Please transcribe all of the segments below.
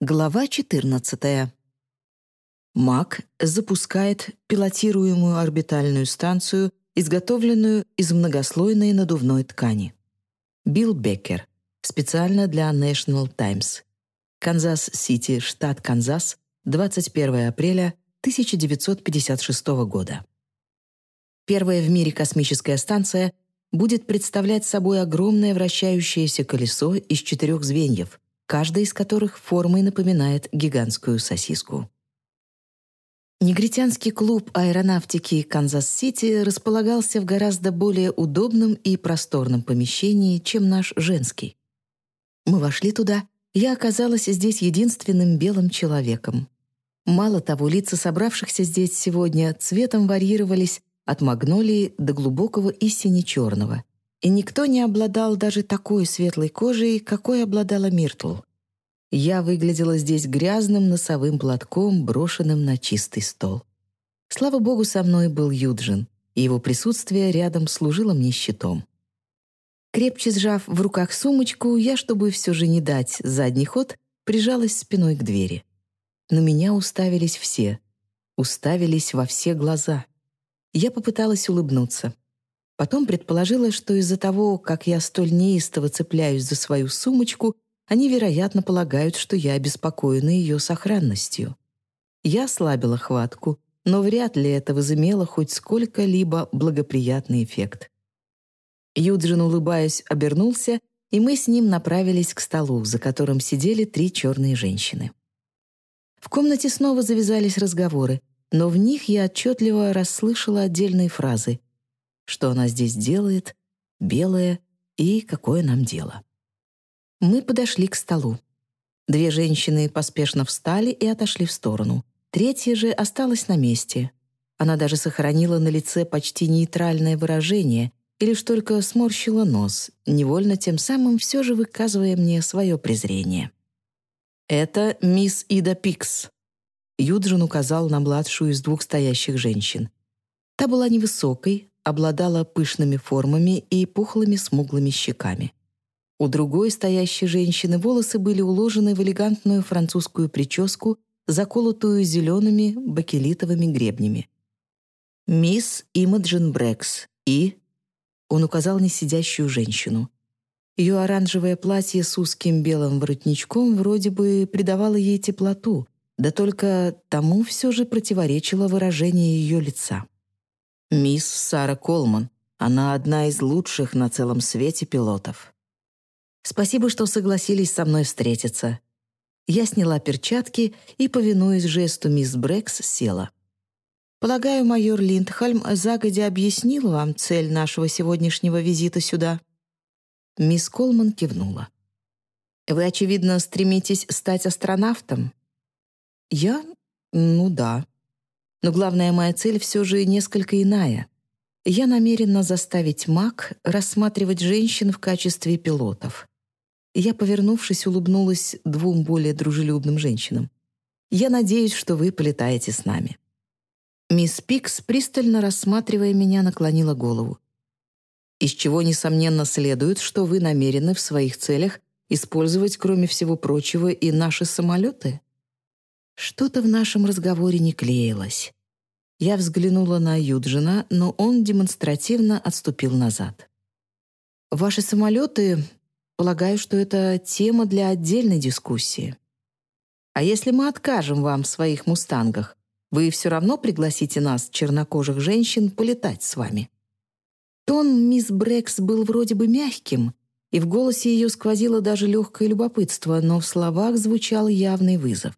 Глава 14. МАК запускает пилотируемую орбитальную станцию, изготовленную из многослойной надувной ткани. Билл Беккер. Специально для National Times. Канзас-Сити, штат Канзас, 21 апреля 1956 года. Первая в мире космическая станция будет представлять собой огромное вращающееся колесо из четырех звеньев — каждая из которых формой напоминает гигантскую сосиску. Негритянский клуб аэронавтики Канзас-Сити располагался в гораздо более удобном и просторном помещении, чем наш женский. Мы вошли туда, я оказалась здесь единственным белым человеком. Мало того, лица собравшихся здесь сегодня цветом варьировались от магнолии до глубокого и сине-черного, и никто не обладал даже такой светлой кожей, какой обладала Миртл. Я выглядела здесь грязным носовым платком, брошенным на чистый стол. Слава богу, со мной был Юджин, и его присутствие рядом служило мне щитом. Крепче сжав в руках сумочку, я, чтобы все же не дать задний ход, прижалась спиной к двери. На меня уставились все. Уставились во все глаза. Я попыталась улыбнуться. Потом предположила, что из-за того, как я столь неистово цепляюсь за свою сумочку, они, вероятно, полагают, что я обеспокоена ее сохранностью. Я ослабила хватку, но вряд ли это возымело хоть сколько-либо благоприятный эффект. Юджин, улыбаясь, обернулся, и мы с ним направились к столу, за которым сидели три черные женщины. В комнате снова завязались разговоры, но в них я отчетливо расслышала отдельные фразы что она здесь делает, белая и какое нам дело. Мы подошли к столу. Две женщины поспешно встали и отошли в сторону. Третья же осталась на месте. Она даже сохранила на лице почти нейтральное выражение и лишь только сморщила нос, невольно тем самым все же выказывая мне свое презрение. «Это мисс Ида Пикс», — Юджин указал на младшую из двух стоящих женщин. Та была невысокой, обладала пышными формами и пухлыми смуглыми щеками. У другой стоящей женщины волосы были уложены в элегантную французскую прическу, заколотую зелеными бакелитовыми гребнями. «Мисс Имаджин Брэкс и...» Он указал на сидящую женщину. Ее оранжевое платье с узким белым воротничком вроде бы придавало ей теплоту, да только тому все же противоречило выражение ее лица. Мисс Сара Колман. Она одна из лучших на целом свете пилотов. Спасибо, что согласились со мной встретиться. Я сняла перчатки и, повинуясь жесту мисс Брэкс, села. Полагаю, майор Линдхальм загодя объяснил вам цель нашего сегодняшнего визита сюда. Мисс Колман кивнула. Вы, очевидно, стремитесь стать астронавтом? Я? Ну да. Но главная моя цель все же несколько иная. Я намерена заставить МАК рассматривать женщин в качестве пилотов. Я, повернувшись, улыбнулась двум более дружелюбным женщинам. «Я надеюсь, что вы полетаете с нами». Мисс Пикс, пристально рассматривая меня, наклонила голову. «Из чего, несомненно, следует, что вы намерены в своих целях использовать, кроме всего прочего, и наши самолеты?» Что-то в нашем разговоре не клеилось. Я взглянула на Юджина, но он демонстративно отступил назад. «Ваши самолеты, полагаю, что это тема для отдельной дискуссии. А если мы откажем вам в своих «Мустангах», вы все равно пригласите нас, чернокожих женщин, полетать с вами». Тон мисс Брекс был вроде бы мягким, и в голосе ее сквозило даже легкое любопытство, но в словах звучал явный вызов.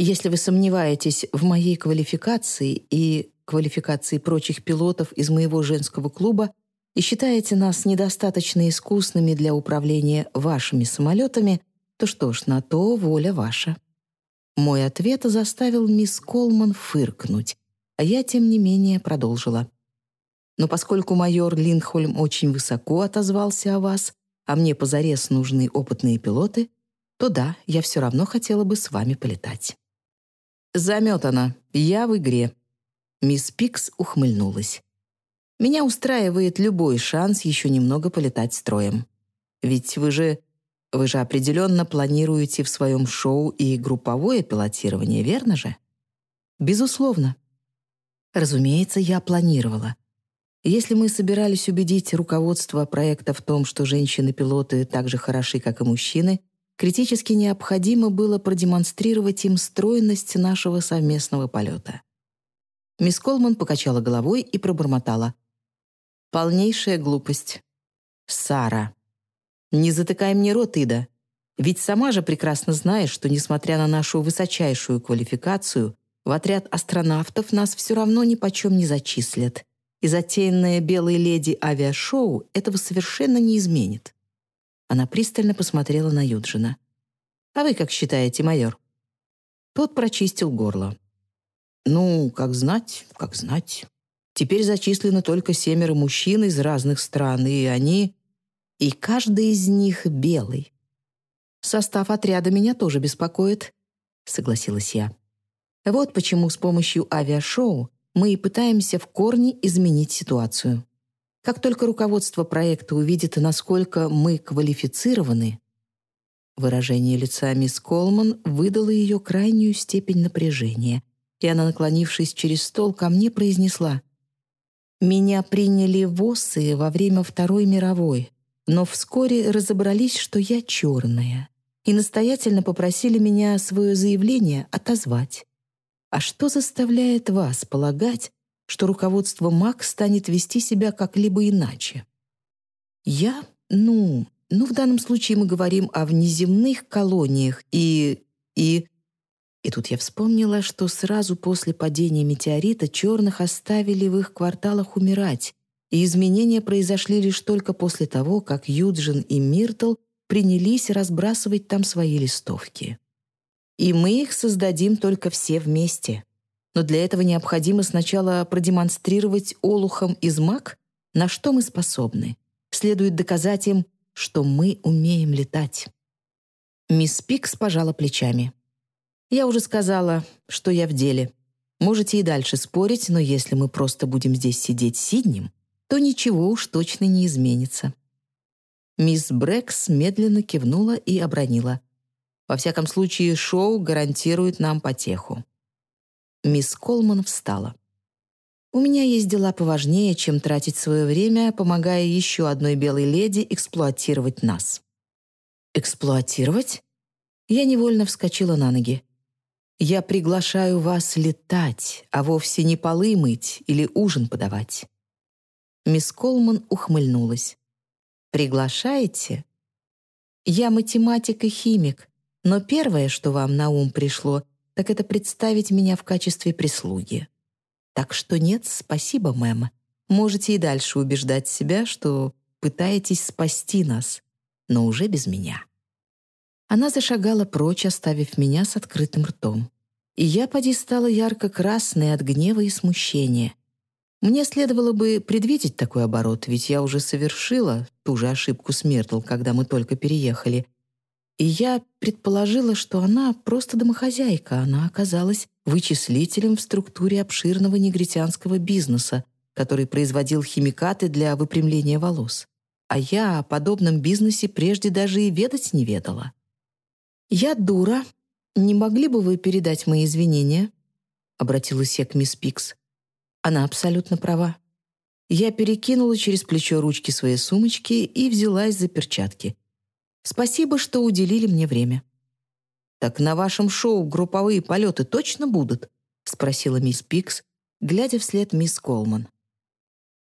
Если вы сомневаетесь в моей квалификации и квалификации прочих пилотов из моего женского клуба и считаете нас недостаточно искусными для управления вашими самолетами, то что ж, на то воля ваша». Мой ответ заставил мисс Колман фыркнуть, а я, тем не менее, продолжила. «Но поскольку майор Линдхольм очень высоко отозвался о вас, а мне позарез нужны опытные пилоты, то да, я все равно хотела бы с вами полетать». «Заметана. Я в игре». Мисс Пикс ухмыльнулась. «Меня устраивает любой шанс еще немного полетать строем. Ведь вы же... Вы же определенно планируете в своем шоу и групповое пилотирование, верно же? Безусловно. Разумеется, я планировала. Если мы собирались убедить руководство проекта в том, что женщины-пилоты так же хороши, как и мужчины, критически необходимо было продемонстрировать им стройность нашего совместного полета. Мисс Колман покачала головой и пробормотала. «Полнейшая глупость. Сара. Не затыкай мне рот, Ида. Ведь сама же прекрасно знаешь, что, несмотря на нашу высочайшую квалификацию, в отряд астронавтов нас все равно ни почем не зачислят. И затеянное «Белой леди» авиашоу этого совершенно не изменит. Она пристально посмотрела на Юджина. «А вы как считаете, майор?» Тот прочистил горло. «Ну, как знать, как знать. Теперь зачислены только семеро мужчин из разных стран, и они... И каждый из них белый. Состав отряда меня тоже беспокоит», — согласилась я. Вот почему с помощью авиашоу мы и пытаемся в корне изменить ситуацию. Как только руководство проекта увидит, насколько мы квалифицированы, выражение лица мисс Колман выдало ее крайнюю степень напряжения, и она, наклонившись через стол, ко мне произнесла «Меня приняли в ОСы во время Второй мировой, но вскоре разобрались, что я черная, и настоятельно попросили меня свое заявление отозвать. А что заставляет вас полагать, что руководство МАК станет вести себя как-либо иначе? Я, ну, ну, в данном случае мы говорим о внеземных колониях и... и... И тут я вспомнила, что сразу после падения метеорита черных оставили в их кварталах умирать, и изменения произошли лишь только после того, как Юджин и Миртл принялись разбрасывать там свои листовки. И мы их создадим только все вместе. Но для этого необходимо сначала продемонстрировать олухам из маг, на что мы способны. Следует доказать им, что мы умеем летать. Мисс Пикс пожала плечами. «Я уже сказала, что я в деле. Можете и дальше спорить, но если мы просто будем здесь сидеть сиднем, то ничего уж точно не изменится». Мисс Брэкс медленно кивнула и обронила. Во всяком случае, шоу гарантирует нам потеху. Мисс Колман встала. «У меня есть дела поважнее, чем тратить свое время, помогая еще одной белой леди эксплуатировать нас». «Эксплуатировать?» Я невольно вскочила на ноги. «Я приглашаю вас летать, а вовсе не полы мыть или ужин подавать». Мисс Колман ухмыльнулась. «Приглашаете?» «Я математик и химик. Но первое, что вам на ум пришло, так это представить меня в качестве прислуги. Так что нет, спасибо, мэм. Можете и дальше убеждать себя, что пытаетесь спасти нас, но уже без меня». Она зашагала прочь, оставив меня с открытым ртом. И я поди стала ярко-красной от гнева и смущения. Мне следовало бы предвидеть такой оборот, ведь я уже совершила ту же ошибку с Миртл, когда мы только переехали, и я предположила, что она просто домохозяйка, она оказалась вычислителем в структуре обширного негритянского бизнеса, который производил химикаты для выпрямления волос. А я о подобном бизнесе прежде даже и ведать не ведала. «Я дура. Не могли бы вы передать мои извинения?» — обратилась я к мисс Пикс. Она абсолютно права. Я перекинула через плечо ручки своей сумочки и взялась за перчатки — Спасибо, что уделили мне время». «Так на вашем шоу групповые полеты точно будут?» — спросила мисс Пикс, глядя вслед мисс Колман.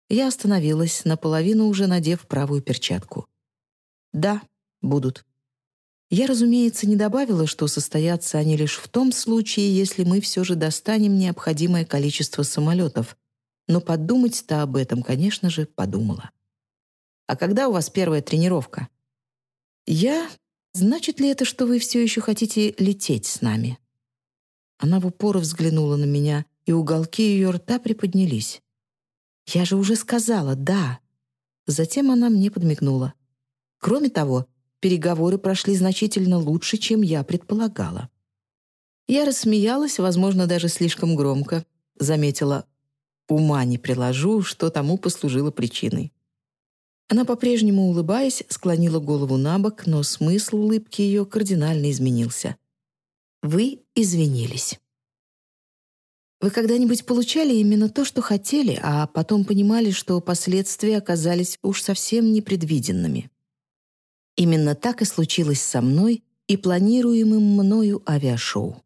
Я остановилась, наполовину уже надев правую перчатку. «Да, будут». Я, разумеется, не добавила, что состоятся они лишь в том случае, если мы все же достанем необходимое количество самолетов, но подумать-то об этом, конечно же, подумала. «А когда у вас первая тренировка?» «Я? Значит ли это, что вы все еще хотите лететь с нами?» Она в упор взглянула на меня, и уголки ее рта приподнялись. «Я же уже сказала «да». Затем она мне подмигнула. Кроме того, переговоры прошли значительно лучше, чем я предполагала. Я рассмеялась, возможно, даже слишком громко. Заметила, ума не приложу, что тому послужило причиной. Она, по-прежнему улыбаясь, склонила голову на бок, но смысл улыбки ее кардинально изменился. «Вы извинились». Вы когда-нибудь получали именно то, что хотели, а потом понимали, что последствия оказались уж совсем непредвиденными? Именно так и случилось со мной и планируемым мною авиашоу.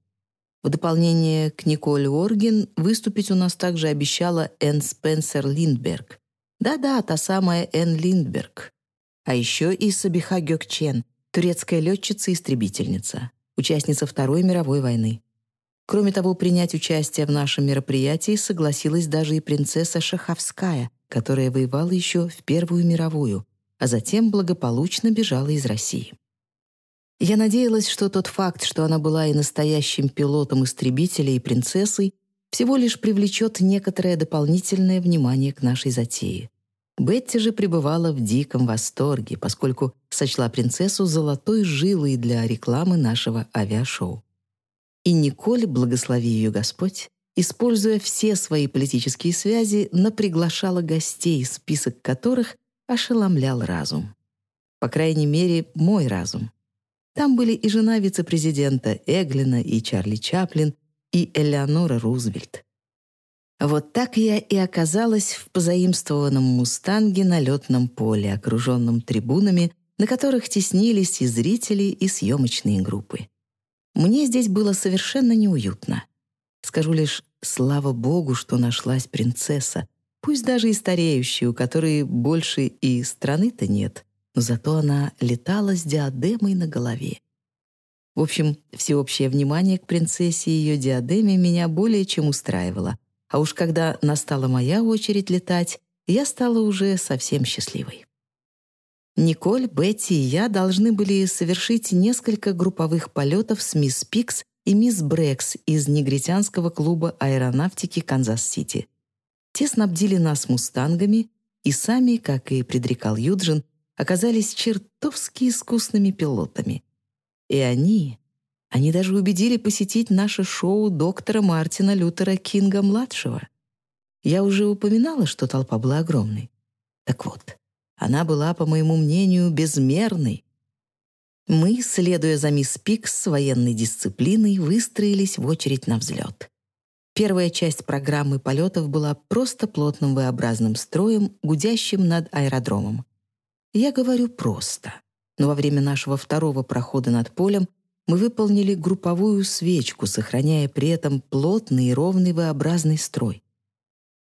В дополнение к Николь Орген выступить у нас также обещала Энн Спенсер Линдберг. Да-да, та самая Энн Линдберг. А еще и Сабиха Гёкчен, турецкая летчица-истребительница, участница Второй мировой войны. Кроме того, принять участие в нашем мероприятии согласилась даже и принцесса Шаховская, которая воевала еще в Первую мировую, а затем благополучно бежала из России. Я надеялась, что тот факт, что она была и настоящим пилотом истребителя и принцессой, всего лишь привлечет некоторое дополнительное внимание к нашей затее. Бетти же пребывала в диком восторге, поскольку сочла принцессу золотой жилой для рекламы нашего авиашоу. И Николь, благослови ее Господь, используя все свои политические связи, наприглашала гостей, список которых ошеломлял разум. По крайней мере, мой разум. Там были и жена вице-президента Эглина, и Чарли Чаплин, и Элеонора Рузвельт. Вот так я и оказалась в позаимствованном «Мустанге» на летном поле, окруженном трибунами, на которых теснились и зрители, и съемочные группы. Мне здесь было совершенно неуютно. Скажу лишь «Слава Богу, что нашлась принцесса», пусть даже и стареющая, у которой больше и страны-то нет, но зато она летала с диадемой на голове. В общем, всеобщее внимание к принцессе и ее диадеме меня более чем устраивало. А уж когда настала моя очередь летать, я стала уже совсем счастливой. Николь, Бетти и я должны были совершить несколько групповых полетов с мисс Пикс и мисс Брэкс из негритянского клуба аэронавтики Канзас-Сити. Те снабдили нас мустангами и сами, как и предрекал Юджин, оказались чертовски искусными пилотами. И они, они даже убедили посетить наше шоу доктора Мартина Лютера Кинга-младшего. Я уже упоминала, что толпа была огромной. Так вот, она была, по моему мнению, безмерной. Мы, следуя за мисс Пикс с военной дисциплиной, выстроились в очередь на взлет. Первая часть программы полетов была просто плотным V-образным строем, гудящим над аэродромом. Я говорю «просто», но во время нашего второго прохода над полем мы выполнили групповую свечку, сохраняя при этом плотный и ровный V-образный строй.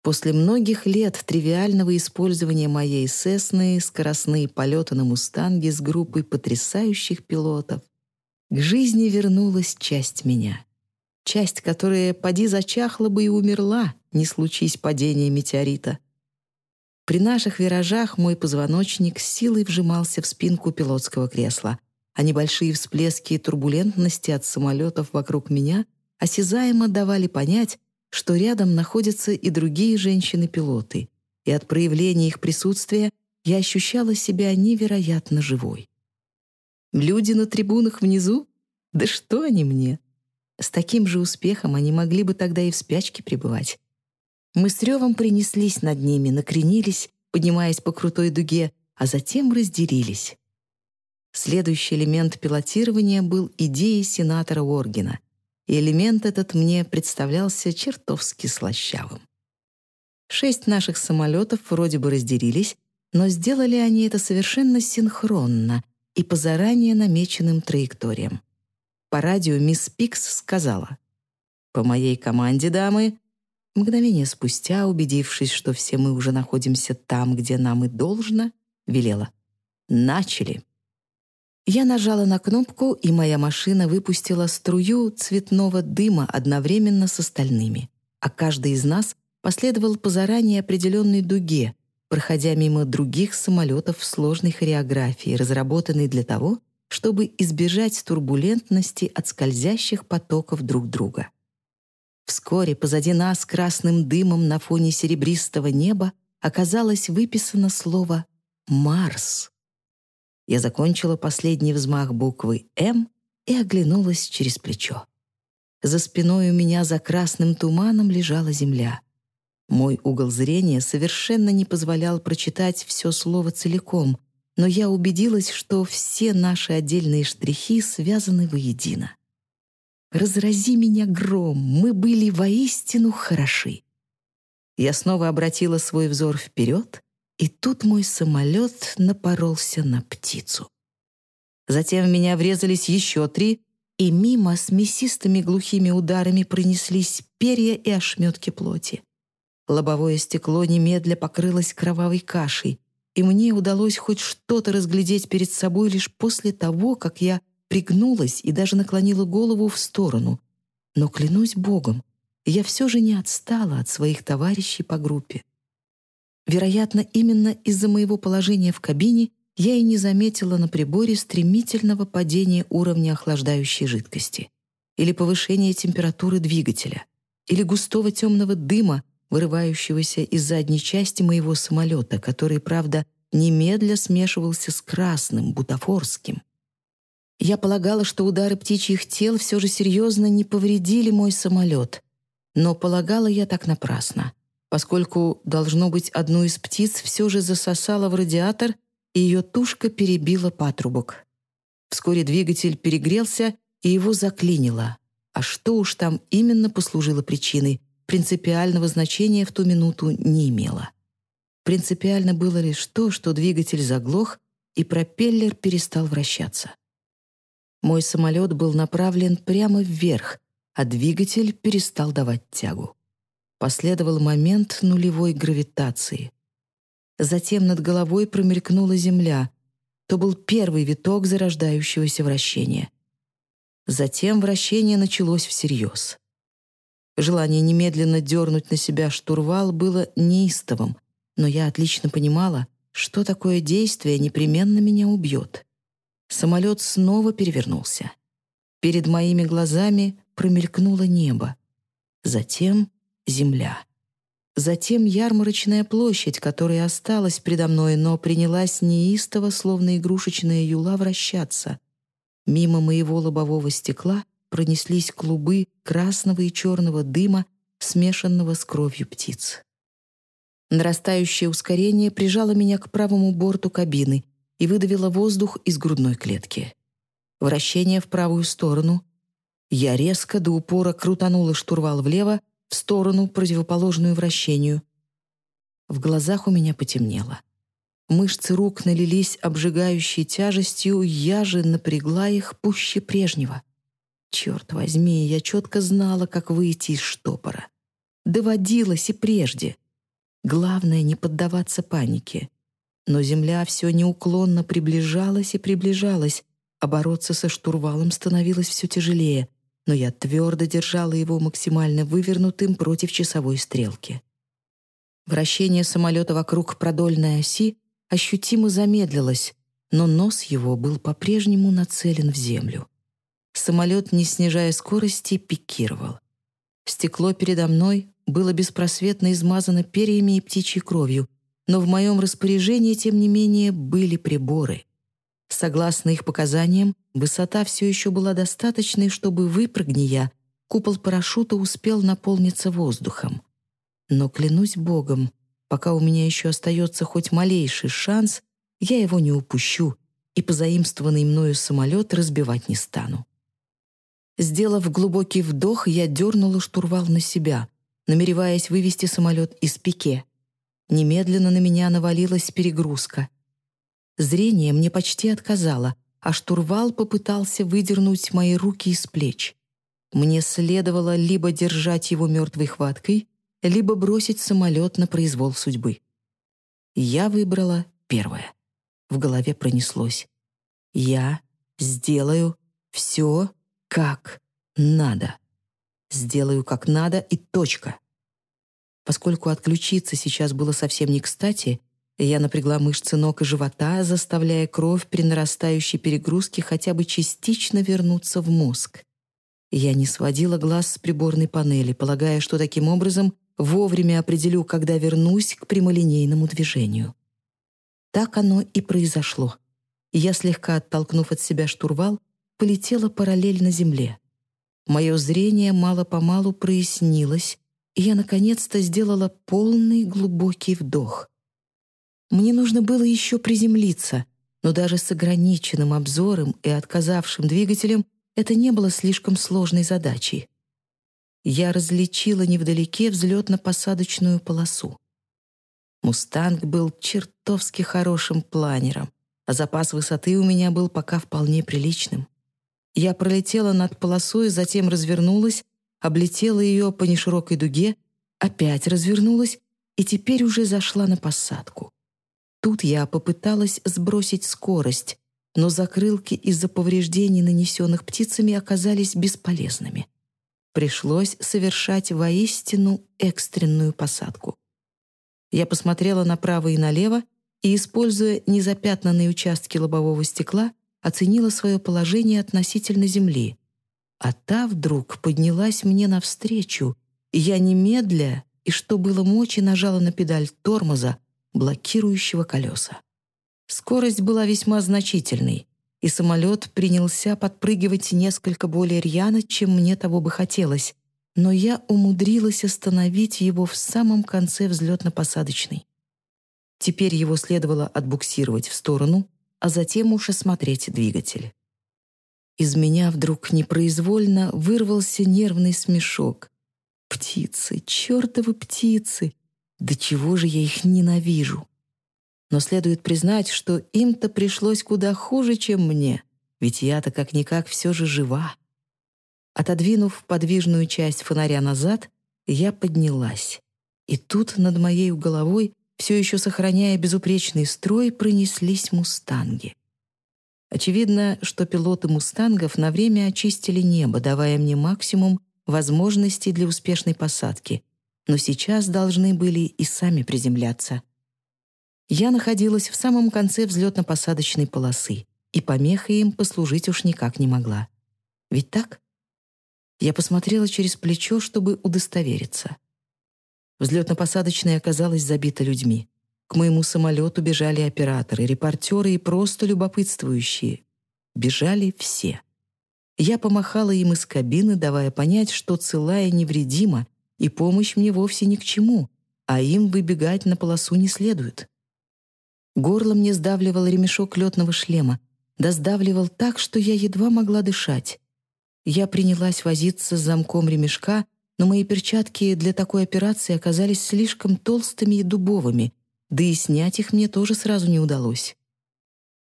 После многих лет тривиального использования моей Сесны скоростные полеты на «Мустанге» с группой потрясающих пилотов к жизни вернулась часть меня. Часть, которая поди зачахла бы и умерла, не случись падения метеорита. При наших виражах мой позвоночник с силой вжимался в спинку пилотского кресла, а небольшие всплески турбулентности от самолетов вокруг меня осязаемо давали понять, что рядом находятся и другие женщины-пилоты, и от проявления их присутствия я ощущала себя невероятно живой. Люди на трибунах внизу? Да что они мне? С таким же успехом они могли бы тогда и в спячке пребывать. Мы с ревом принеслись над ними, накренились, поднимаясь по крутой дуге, а затем разделились. Следующий элемент пилотирования был идеей сенатора Оргена — и элемент этот мне представлялся чертовски слащавым. Шесть наших самолетов вроде бы разделились, но сделали они это совершенно синхронно и по заранее намеченным траекториям. По радио мисс Пикс сказала, «По моей команде, дамы...» Мгновение спустя, убедившись, что все мы уже находимся там, где нам и должно, велела, «Начали!» Я нажала на кнопку, и моя машина выпустила струю цветного дыма одновременно с остальными, а каждый из нас последовал по заранее определенной дуге, проходя мимо других самолетов в сложной хореографии, разработанной для того, чтобы избежать турбулентности от скользящих потоков друг друга. Вскоре позади нас красным дымом на фоне серебристого неба оказалось выписано слово «Марс». Я закончила последний взмах буквы «М» и оглянулась через плечо. За спиной у меня за красным туманом лежала земля. Мой угол зрения совершенно не позволял прочитать все слово целиком, но я убедилась, что все наши отдельные штрихи связаны воедино. «Разрази меня гром, мы были воистину хороши». Я снова обратила свой взор вперед, и тут мой самолет напоролся на птицу. Затем в меня врезались еще три, и мимо с мясистыми глухими ударами пронеслись перья и ошметки плоти. Лобовое стекло немедля покрылось кровавой кашей, и мне удалось хоть что-то разглядеть перед собой лишь после того, как я пригнулась и даже наклонила голову в сторону. Но, клянусь Богом, я все же не отстала от своих товарищей по группе. Вероятно, именно из-за моего положения в кабине я и не заметила на приборе стремительного падения уровня охлаждающей жидкости или повышения температуры двигателя или густого темного дыма, вырывающегося из задней части моего самолета, который, правда, немедля смешивался с красным, бутафорским. Я полагала, что удары птичьих тел все же серьезно не повредили мой самолет, но полагала я так напрасно, поскольку, должно быть, одну из птиц все же засосала в радиатор, и ее тушка перебила патрубок. Вскоре двигатель перегрелся, и его заклинило. А что уж там именно послужило причиной, принципиального значения в ту минуту не имело. Принципиально было лишь то, что двигатель заглох, и пропеллер перестал вращаться. Мой самолет был направлен прямо вверх, а двигатель перестал давать тягу. Последовал момент нулевой гравитации. Затем над головой промелькнула земля. То был первый виток зарождающегося вращения. Затем вращение началось всерьез. Желание немедленно дернуть на себя штурвал было неистовым, но я отлично понимала, что такое действие непременно меня убьет. Самолет снова перевернулся. Перед моими глазами промелькнуло небо. Затем земля. Затем ярмарочная площадь, которая осталась предо мной, но принялась неистово, словно игрушечная юла, вращаться. Мимо моего лобового стекла пронеслись клубы красного и черного дыма, смешанного с кровью птиц. Нарастающее ускорение прижало меня к правому борту кабины и выдавило воздух из грудной клетки. Вращение в правую сторону. Я резко до упора крутанула штурвал влево, в сторону, противоположную вращению. В глазах у меня потемнело. Мышцы рук налились обжигающей тяжестью, я же напрягла их пуще прежнего. Черт возьми, я четко знала, как выйти из штопора. Доводилось и прежде. Главное — не поддаваться панике. Но земля все неуклонно приближалась и приближалась, а бороться со штурвалом становилось все тяжелее, но я твердо держала его максимально вывернутым против часовой стрелки. Вращение самолета вокруг продольной оси ощутимо замедлилось, но нос его был по-прежнему нацелен в землю. Самолет, не снижая скорости, пикировал. Стекло передо мной было беспросветно измазано перьями и птичьей кровью, но в моем распоряжении, тем не менее, были приборы. Согласно их показаниям, высота все еще была достаточной, чтобы, выпрыгни я, купол парашюта успел наполниться воздухом. Но, клянусь Богом, пока у меня еще остается хоть малейший шанс, я его не упущу и позаимствованный мною самолет разбивать не стану. Сделав глубокий вдох, я дернула штурвал на себя, намереваясь вывести самолет из пике. Немедленно на меня навалилась перегрузка. Зрение мне почти отказало, а штурвал попытался выдернуть мои руки из плеч. Мне следовало либо держать его мертвой хваткой, либо бросить самолет на произвол судьбы. Я выбрала первое. В голове пронеслось. Я сделаю все как надо. Сделаю как надо и точка. Поскольку отключиться сейчас было совсем не кстати, я напрягла мышцы ног и живота, заставляя кровь при нарастающей перегрузке хотя бы частично вернуться в мозг. Я не сводила глаз с приборной панели, полагая, что таким образом вовремя определю, когда вернусь к прямолинейному движению. Так оно и произошло. Я, слегка оттолкнув от себя штурвал, полетела параллельно земле. Мое зрение мало-помалу прояснилось, и я наконец-то сделала полный глубокий вдох. Мне нужно было еще приземлиться, но даже с ограниченным обзором и отказавшим двигателем это не было слишком сложной задачей. Я различила невдалеке взлетно-посадочную полосу. «Мустанг» был чертовски хорошим планером, а запас высоты у меня был пока вполне приличным. Я пролетела над полосой, затем развернулась, облетела ее по неширокой дуге, опять развернулась и теперь уже зашла на посадку. Тут я попыталась сбросить скорость, но закрылки из-за повреждений, нанесенных птицами, оказались бесполезными. Пришлось совершать воистину экстренную посадку. Я посмотрела направо и налево и, используя незапятнанные участки лобового стекла, оценила свое положение относительно земли. А та вдруг поднялась мне навстречу, и я немедля и, что было мочи, нажала на педаль тормоза, блокирующего колеса. Скорость была весьма значительной, и самолет принялся подпрыгивать несколько более рьяно, чем мне того бы хотелось, но я умудрилась остановить его в самом конце взлетно-посадочной. Теперь его следовало отбуксировать в сторону, а затем уж осмотреть двигатель. Из меня вдруг непроизвольно вырвался нервный смешок. Птицы, чертовы птицы! До чего же я их ненавижу! Но следует признать, что им-то пришлось куда хуже, чем мне, ведь я-то как-никак все же жива. Отодвинув подвижную часть фонаря назад, я поднялась. И тут над моей головой все еще сохраняя безупречный строй, пронеслись мустанги. Очевидно, что пилоты мустангов на время очистили небо, давая мне максимум возможностей для успешной посадки, но сейчас должны были и сами приземляться. Я находилась в самом конце взлетно-посадочной полосы, и помехой им послужить уж никак не могла. Ведь так? Я посмотрела через плечо, чтобы удостовериться — Взлетно-посадочная оказалась забита людьми. К моему самолету бежали операторы, репортеры и просто любопытствующие. Бежали все. Я помахала им из кабины, давая понять, что целая невредима, и помощь мне вовсе ни к чему, а им выбегать на полосу не следует. Горло мне сдавливал ремешок летного шлема, да сдавливал так, что я едва могла дышать. Я принялась возиться с замком ремешка, но мои перчатки для такой операции оказались слишком толстыми и дубовыми, да и снять их мне тоже сразу не удалось.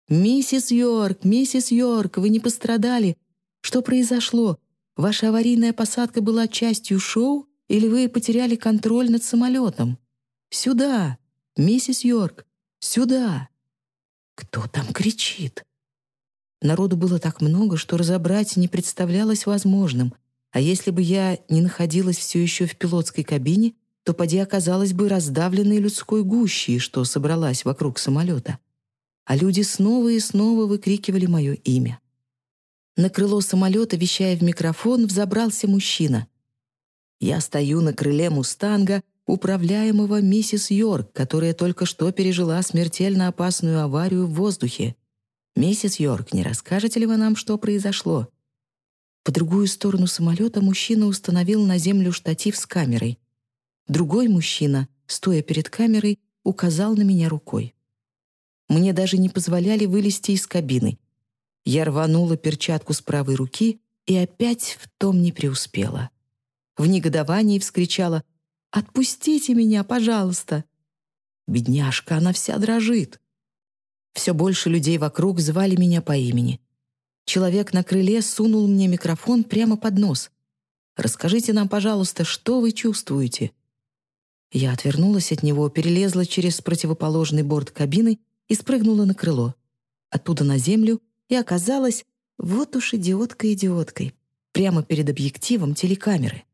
«Миссис Йорк, миссис Йорк, вы не пострадали? Что произошло? Ваша аварийная посадка была частью шоу или вы потеряли контроль над самолетом? Сюда! Миссис Йорк, сюда!» Кто там кричит? Народу было так много, что разобрать не представлялось возможным — а если бы я не находилась все еще в пилотской кабине, то поди оказалась бы раздавленной людской гущей, что собралась вокруг самолета. А люди снова и снова выкрикивали мое имя. На крыло самолета, вещая в микрофон, взобрался мужчина. Я стою на крыле «Мустанга», управляемого миссис Йорк, которая только что пережила смертельно опасную аварию в воздухе. «Миссис Йорк, не расскажете ли вы нам, что произошло?» По другую сторону самолета мужчина установил на землю штатив с камерой. Другой мужчина, стоя перед камерой, указал на меня рукой. Мне даже не позволяли вылезти из кабины. Я рванула перчатку с правой руки и опять в том не преуспела. В негодовании вскричала «Отпустите меня, пожалуйста!» Бедняжка, она вся дрожит. Все больше людей вокруг звали меня по имени. Человек на крыле сунул мне микрофон прямо под нос. «Расскажите нам, пожалуйста, что вы чувствуете?» Я отвернулась от него, перелезла через противоположный борт кабины и спрыгнула на крыло. Оттуда на землю и оказалась, вот уж идиотка-идиоткой, прямо перед объективом телекамеры.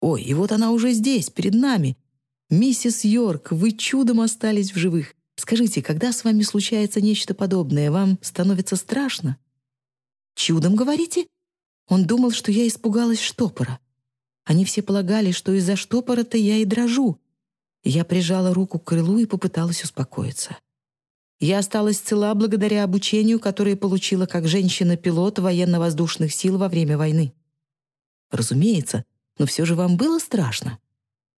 «Ой, и вот она уже здесь, перед нами. Миссис Йорк, вы чудом остались в живых. Скажите, когда с вами случается нечто подобное, вам становится страшно?» «Чудом, говорите?» Он думал, что я испугалась штопора. Они все полагали, что из-за штопора-то я и дрожу. Я прижала руку к крылу и попыталась успокоиться. Я осталась цела благодаря обучению, которое получила как женщина-пилот военно-воздушных сил во время войны. Разумеется, но все же вам было страшно.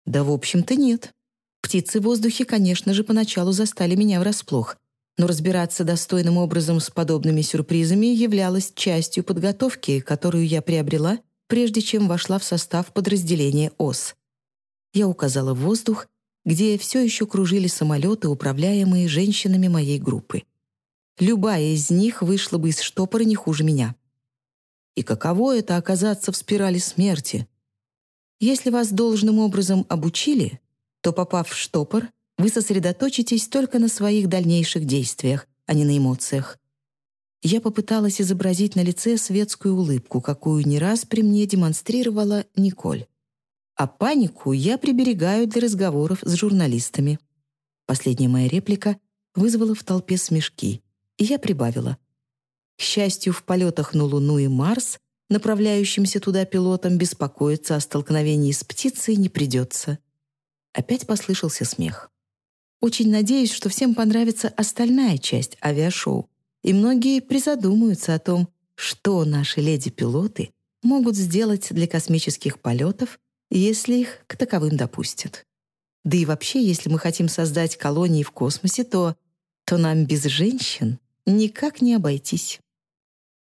Да, в общем-то, нет. Птицы в воздухе, конечно же, поначалу застали меня врасплох, но разбираться достойным образом с подобными сюрпризами являлось частью подготовки, которую я приобрела, прежде чем вошла в состав подразделения ОС. Я указала в воздух, где все еще кружили самолеты, управляемые женщинами моей группы. Любая из них вышла бы из штопора не хуже меня. И каково это оказаться в спирали смерти? Если вас должным образом обучили, то, попав в штопор, вы сосредоточитесь только на своих дальнейших действиях, а не на эмоциях. Я попыталась изобразить на лице светскую улыбку, какую не раз при мне демонстрировала Николь. А панику я приберегаю для разговоров с журналистами. Последняя моя реплика вызвала в толпе смешки, и я прибавила. К счастью, в полетах на Луну и Марс направляющимся туда пилотам беспокоиться о столкновении с птицей не придется. Опять послышался смех. Очень надеюсь, что всем понравится остальная часть авиашоу, и многие призадумаются о том, что наши леди-пилоты могут сделать для космических полетов, если их к таковым допустят. Да и вообще, если мы хотим создать колонии в космосе, то, то нам без женщин никак не обойтись.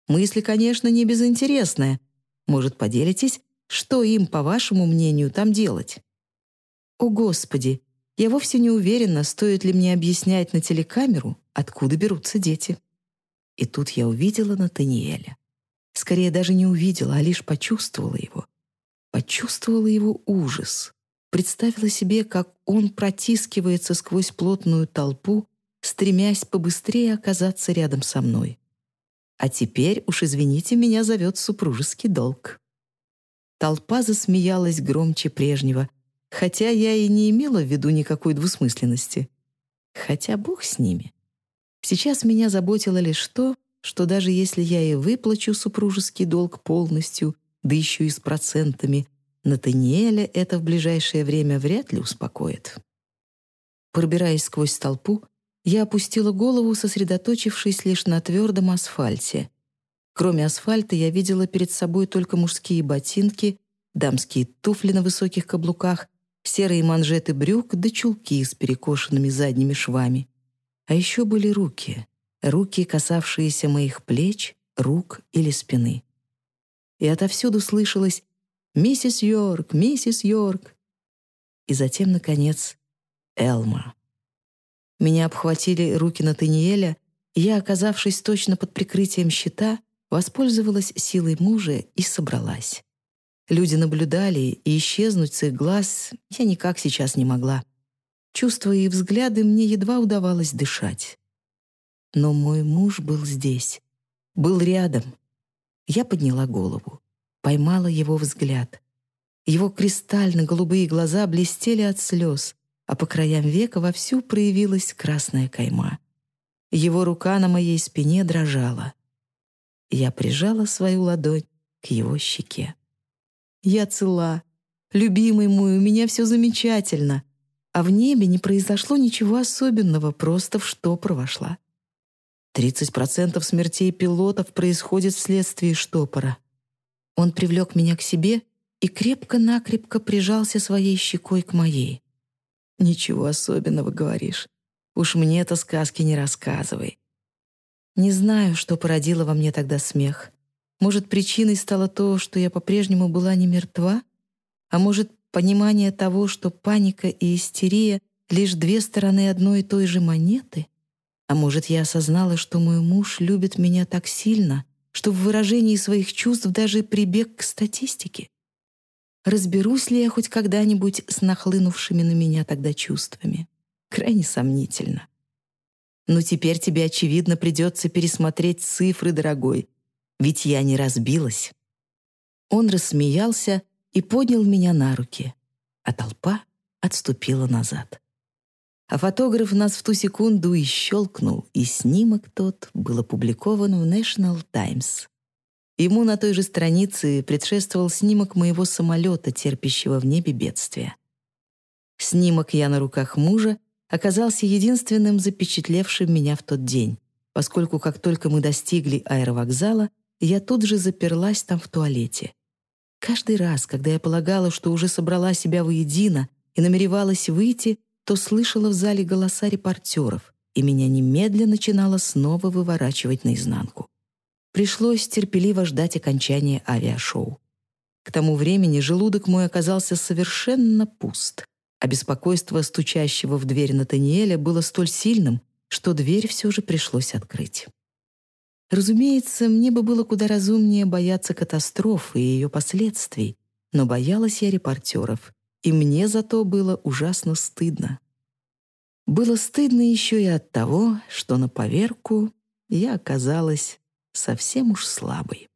Мысли, конечно, не безинтересная. Может, поделитесь, что им, по вашему мнению, там делать? О, Господи! Я вовсе не уверена, стоит ли мне объяснять на телекамеру, откуда берутся дети. И тут я увидела Натаниэля. Скорее, даже не увидела, а лишь почувствовала его. Почувствовала его ужас. Представила себе, как он протискивается сквозь плотную толпу, стремясь побыстрее оказаться рядом со мной. А теперь, уж извините, меня зовет супружеский долг. Толпа засмеялась громче прежнего — хотя я и не имела в виду никакой двусмысленности. Хотя бог с ними. Сейчас меня заботило лишь то, что даже если я и выплачу супружеский долг полностью, да еще и с процентами, Натаниэля это в ближайшее время вряд ли успокоит. Пробираясь сквозь толпу, я опустила голову, сосредоточившись лишь на твердом асфальте. Кроме асфальта я видела перед собой только мужские ботинки, дамские туфли на высоких каблуках серые манжеты брюк да чулки с перекошенными задними швами. А еще были руки, руки, касавшиеся моих плеч, рук или спины. И отовсюду слышалось «Миссис Йорк! Миссис Йорк!» И затем, наконец, «Элма». Меня обхватили руки Натаниэля, и я, оказавшись точно под прикрытием щита, воспользовалась силой мужа и собралась. Люди наблюдали, и исчезнуть с их глаз я никак сейчас не могла. Чувствуя их взгляды, мне едва удавалось дышать. Но мой муж был здесь, был рядом. Я подняла голову, поймала его взгляд. Его кристально-голубые глаза блестели от слез, а по краям века вовсю проявилась красная кайма. Его рука на моей спине дрожала. Я прижала свою ладонь к его щеке. Я цела. Любимый мой, у меня все замечательно. А в небе не произошло ничего особенного, просто в штопор вошла. 30% смертей пилотов происходит вследствие штопора. Он привлек меня к себе и крепко-накрепко прижался своей щекой к моей. «Ничего особенного, говоришь. Уж мне это сказки не рассказывай». Не знаю, что породило во мне тогда смех. Может, причиной стало то, что я по-прежнему была не мертва? А может, понимание того, что паника и истерия — лишь две стороны одной и той же монеты? А может, я осознала, что мой муж любит меня так сильно, что в выражении своих чувств даже прибег к статистике? Разберусь ли я хоть когда-нибудь с нахлынувшими на меня тогда чувствами? Крайне сомнительно. Но теперь тебе, очевидно, придется пересмотреть цифры, дорогой, ведь я не разбилась. Он рассмеялся и поднял меня на руки, а толпа отступила назад. А фотограф нас в ту секунду и щелкнул, и снимок тот был опубликован в National Times. Ему на той же странице предшествовал снимок моего самолета, терпящего в небе бедствия. Снимок я на руках мужа оказался единственным запечатлевшим меня в тот день, поскольку как только мы достигли аэровокзала, я тут же заперлась там в туалете. Каждый раз, когда я полагала, что уже собрала себя воедино, и намеревалась выйти, то слышала в зале голоса репортеров, и меня немедленно начинало снова выворачивать наизнанку. Пришлось терпеливо ждать окончания авиашоу. К тому времени желудок мой оказался совершенно пуст, а беспокойство стучащего в дверь Натаниэля было столь сильным, что дверь все же пришлось открыть. Разумеется, мне бы было куда разумнее бояться катастрофы и ее последствий, но боялась я репортеров, и мне зато было ужасно стыдно. Было стыдно еще и от того, что на поверку я оказалась совсем уж слабой.